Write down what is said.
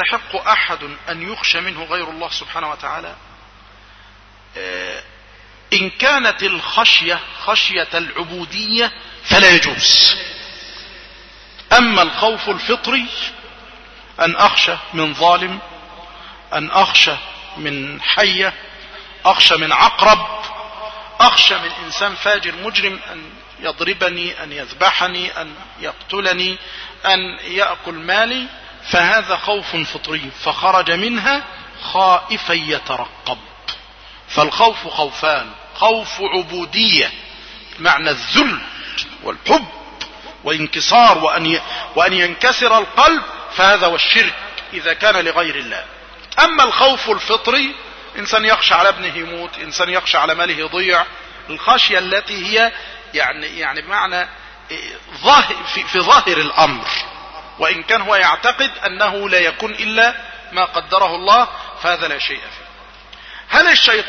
يستحق أحد أن يخشى منه غير الله سبحانه وتعالى؟ إن كانت الخشية خشية العبودية فلا يجوز. أما الخوف الفطري أن أخشى من ظالم أن أخشى من حية أخشى من عقرب أخشى من إنسان فاجر مجرم أن يضربني أن يذبحني أن يقتلني أن يأكل مالي فهذا خوف فطري فخرج منها خائفا يترقب. فالخوف خوفان خوف عبودية معنى الذل والحب وانكسار وأن, وأن ينكسر القلب فهذا هو الشرك إذا كان لغير الله. أما الخوف الفطري إنسان يخشى على ابنه يموت إنسان يخشى على ماله يضيع. الخشية التي هي يعني يعني بمعنى ظاهر في, في ظاهر الأمر. وإن كان هو يعتقد أنه لا يكون إلا ما قدره الله فهذا لا شيء فيه. هل الشيطان